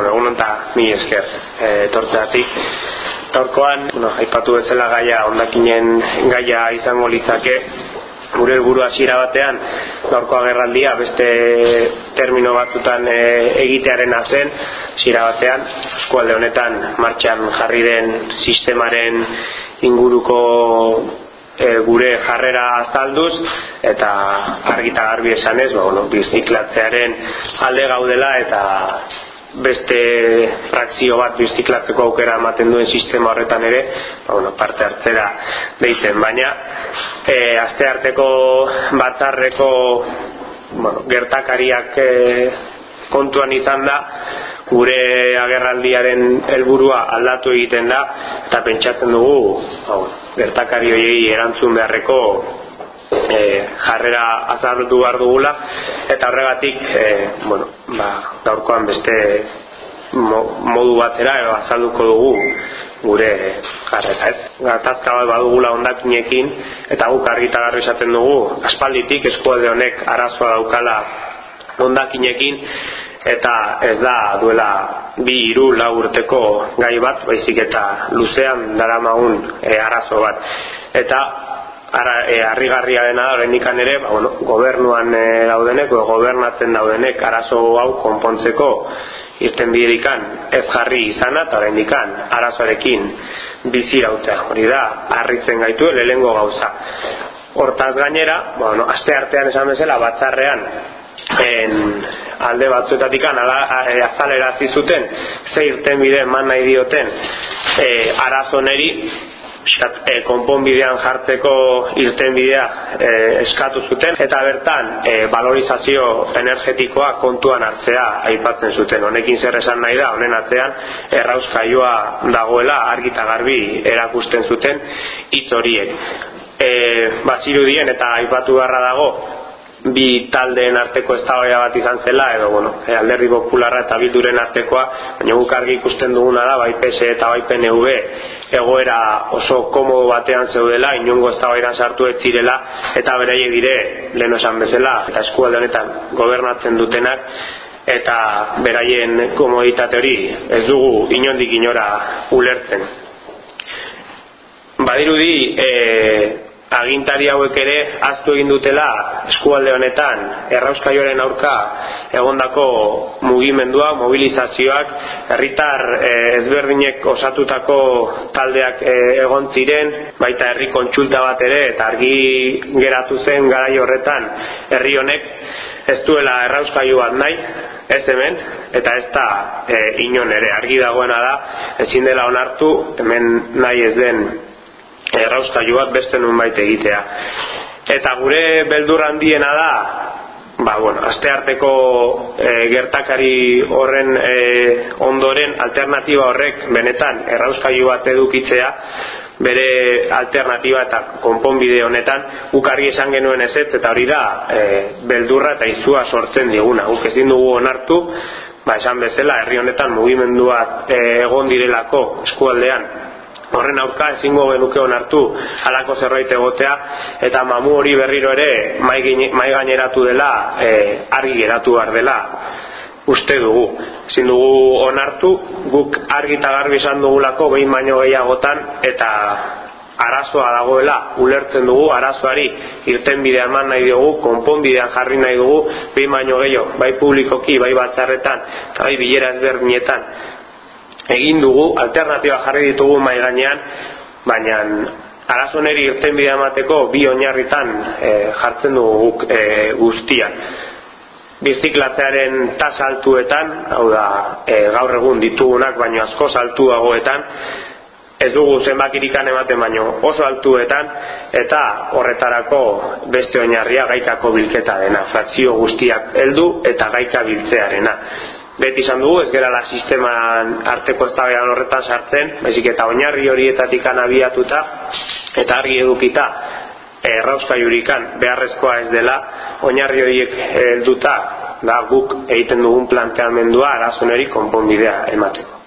bueno, egun onta mi esker e, tortzeatik. Gaurkoan, bueno, aipatu bezala gaia ondakinen gaia izango litzake. Gure helburu hasiera batean gaurko agerraldia beste termino batzutan e, egitearen zen. Hasiera batean eskualde honetan martxan jarri den sistemaren inguruko e, gure jarrera azalduz. Eta argita garbi esanez ba, bueno, biziklatzearen alde gaudela eta beste frakzio bat biziklatzeko aukera ematen duen sistema horretan ere ba, bueno, parte hartzera deiten baina e, aste arteko batzarreko bueno, gertakariak e, kontuan izan da gure agerraldiaren helburua aldatu egiten da eta pentsatzen dugu ba, gertakari horiei erantzun beharreko e, jarrera azaldu behar dugula eta horregatik e, bueno, ba, gaurkoan beste modu batera edo azalduko dugu gure jarrera ez? Gatazka bat badugula ondakinekin eta guk argita garri esaten dugu aspalditik eskualde honek arazoa daukala ondakinekin eta ez da duela bi hiru lau urteko gai bat baizik eta luzean daramagun e, arazo bat. Eta ara e, harrigarria dena da oraindikan ere ba, bueno, gobernuan e, daudenek gobernatzen daudenek arazo hau konpontzeko irten biderikan ez jarri izana eta oraindikan arazoarekin bizi rautea hori da harritzen gaitu lehengo gauza. Hortaz gainera ba, bueno, aste artean esan bezala batzarrean en alde batzuetatik azalera zuten ze irten bide eman nahi dioten e, arazoneri e, konponbidean jartzeko irtenbidea e, eskatu zuten eta bertan e, valorizazio energetikoa kontuan hartzea aipatzen zuten. Honekin zer esan nahi da honen atzean errauskailua dagoela argita garbi erakusten zuten hitz horiek. E, bazirudien eta aipatu beharra dago bi taldeen arteko eztabaida bat izan zela edo bueno, e, alderdi popularra eta bilduren artekoa, baina guk argi ikusten duguna da bai PS eta bai PNV egoera oso komodo batean zeudela, inungo eztabaidan sartu ez zirela eta beraie dire lehen esan bezala eta eskualde honetan gobernatzen dutenak eta beraien komoditate hori ez dugu inondik inora ulertzen. Badirudi, eh agintari hauek ere aztu egin dutela eskualde honetan errauskaioaren aurka egondako mugimendua, mobilizazioak herritar e, ezberdinek osatutako taldeak e, egon ziren baita herri kontsulta bat ere eta argi geratu zen garai horretan herri honek ez duela errauskailu bat nahi ez hemen eta ez da e, inon ere. Argi dagoena da ezin dela onartu hemen nahi ez den errauskailu bat beste nunbait egitea. Eta gure beldur handiena da ba, bueno, aste arteko e, gertakari horren e, ondoren alternatiba horrek benetan errauskailu bat edukitzea bere alternatiba eta konponbide honetan ukarri esan genuen ez eta hori da e, beldurra eta izua sortzen diguna guk ezin dugu onartu ba, esan bezala herri honetan mugimenduak e, egon direlako eskualdean horren aurka ezingo genuke onartu halako zerbait egotea eta mamu hori berriro ere mai gaineratu dela e, argi geratu behar dela uste dugu. Ezin dugu onartu guk argi eta garbi esan dugulako behin baino gehiagotan eta arazoa dagoela ulertzen dugu arazoari irten bidea eman nahi dugu konponbidean jarri nahi dugu behin baino gehiago bai publikoki bai batzarretan eta bai bilera ezberdinetan egin dugu, alternatiba jarri ditugu mai gainean, baina arazoneri irten bidea emateko bi oinarritan e, jartzen dugu e, guztia. Biziklatzearen tasa altuetan, hau da, e, gaur egun ditugunak, baino asko saltuagoetan, ez dugu zenbakirikan ematen baino oso altuetan, eta horretarako beste oinarria gaikako bilketa dena, frakzio guztiak heldu eta gaika biltzearena beti izan dugu, ez gerala sisteman arteko eztabaidan horretan sartzen, baizik eta oinarri horietatik abiatuta eta argi edukita errauskaiurikan beharrezkoa ez dela oinarri horiek helduta da guk egiten dugun planteamendua arazoneri konponbidea emateko.